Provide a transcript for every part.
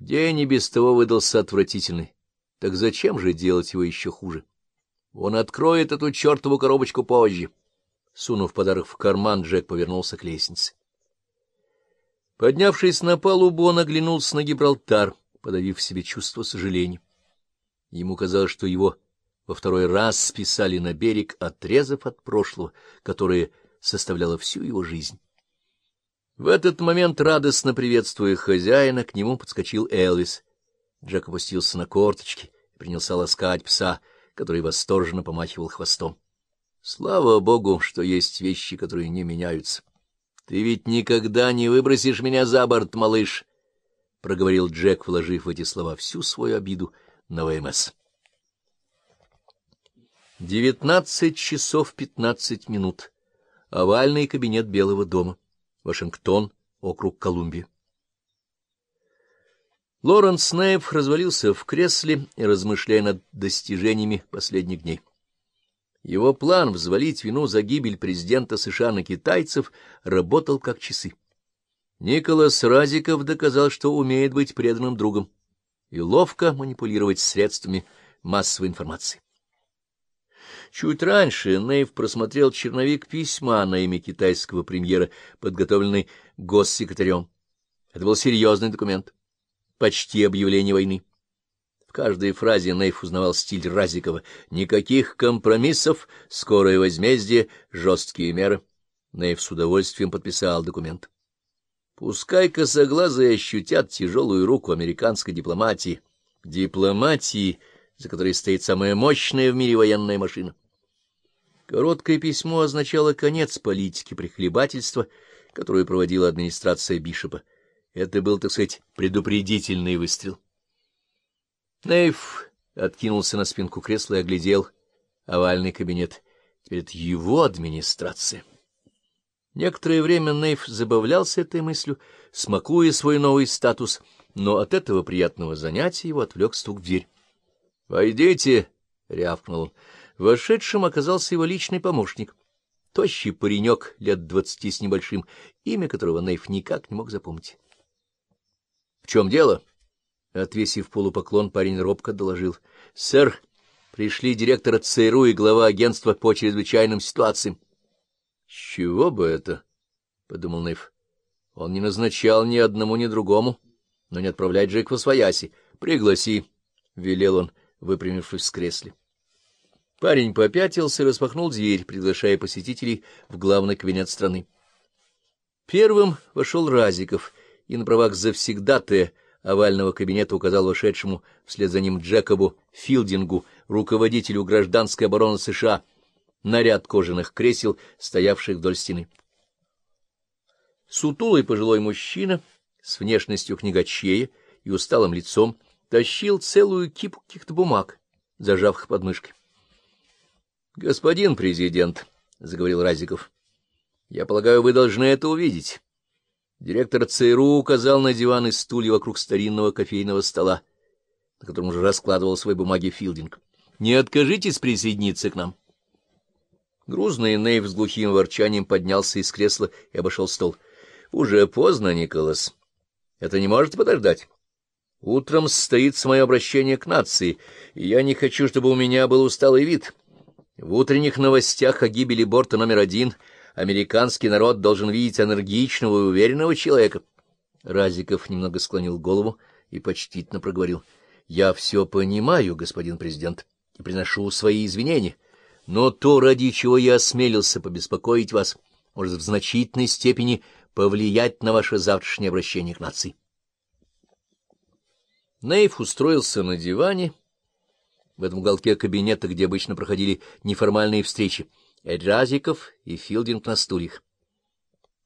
День и без того выдался отвратительный. Так зачем же делать его еще хуже? Он откроет эту чертову коробочку позже. Сунув подарок в карман, Джек повернулся к лестнице. Поднявшись на палубу, он оглянулся на Гибралтар, подавив в себе чувство сожаления. Ему казалось, что его во второй раз списали на берег, отрезав от прошлого, которое составляло всю его жизнь. В этот момент, радостно приветствуя хозяина, к нему подскочил Элвис. Джек опустился на корточки и принялся ласкать пса, который восторженно помахивал хвостом. Слава богу, что есть вещи, которые не меняются. — Ты ведь никогда не выбросишь меня за борт, малыш! — проговорил Джек, вложив в эти слова всю свою обиду на ВМС. Девятнадцать часов пятнадцать минут. Овальный кабинет Белого дома. Вашингтон, округ Колумбия. Лоренс Нейв развалился в кресле размышляя над достижениями последних дней. Его план взвалить вину за гибель президента США на китайцев работал как часы. Николас Разиков доказал, что умеет быть преданным другом и ловко манипулировать средствами массовой информации. Чуть раньше Нейв просмотрел черновик письма на имя китайского премьера, подготовленный госсекретарем. Это был серьезный документ, почти объявление войны каждой фразе Нейф узнавал стиль Разикова. Никаких компромиссов, скорое возмездие, жесткие меры. Нейф с удовольствием подписал документ. Пускай косоглазые ощутят тяжелую руку американской дипломатии. Дипломатии, за которой стоит самая мощная в мире военная машина. Короткое письмо означало конец политики прихлебательства, которую проводила администрация Бишопа. Это был, так сказать, предупредительный выстрел. Нейв откинулся на спинку кресла и оглядел овальный кабинет. Это его администрация. Некоторое время Нейв забавлялся этой мыслью, смакуя свой новый статус, но от этого приятного занятия его отвлек стук в дверь. — Войдите! — рявкнул он. Вошедшим оказался его личный помощник. Тощий паренек лет двадцати с небольшим, имя которого Нейв никак не мог запомнить. — В чем дело? — Отвесив полупоклон, парень робко доложил. — Сэр, пришли директор ЦРУ и глава агентства по чрезвычайным ситуациям. — С чего бы это? — подумал Нейв. Он не назначал ни одному, ни другому, но не отправлять же их в освояси. — Пригласи, — велел он, выпрямившись с кресле. Парень попятился и распахнул дверь, приглашая посетителей в главный кабинет страны. Первым вошел Разиков, и на правах завсегдатая — овального кабинета указал вошедшему вслед за ним Джекобу Филдингу, руководителю гражданской обороны США, наряд кожаных кресел, стоявших вдоль стены. Сутулый пожилой мужчина с внешностью книгачея и усталым лицом тащил целую кипу каких-то бумаг, зажав их под мышкой. — Господин президент, — заговорил Разиков, — я полагаю, вы должны это увидеть. Директор ЦРУ указал на диван и стулья вокруг старинного кофейного стола, на котором уже раскладывал свои бумаги Филдинг. — Не откажитесь присоединиться к нам. Грузный Нейв с глухим ворчанием поднялся из кресла и обошел стол. — Уже поздно, Николас. Это не может подождать. Утром состоится мое обращение к нации, и я не хочу, чтобы у меня был усталый вид. В утренних новостях о гибели борта номер один — Американский народ должен видеть энергичного и уверенного человека. Разиков немного склонил голову и почтительно проговорил. — Я все понимаю, господин президент, и приношу свои извинения, но то, ради чего я осмелился побеспокоить вас, может в значительной степени повлиять на ваше завтрашнее обращение к нации. Нейф устроился на диване в этом уголке кабинета, где обычно проходили неформальные встречи. Разиков и Филдинг на стульях.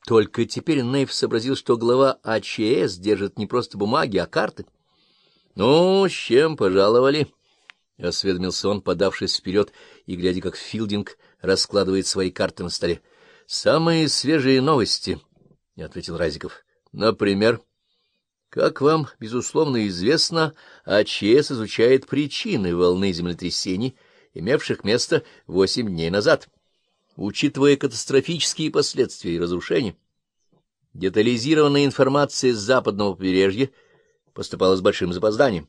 Только теперь Нейв сообразил, что глава АЧС держит не просто бумаги, а карты. — Ну, с чем пожаловали? — осведомился он, подавшись вперед и глядя, как Филдинг раскладывает свои карты на столе. — Самые свежие новости, — ответил Разиков. — Например, как вам, безусловно, известно, АЧС изучает причины волны землетрясений, имевших место восемь дней назад. — учитывая катастрофические последствия и разрушения. Детализированная информация с западного побережья поступала с большим запозданием.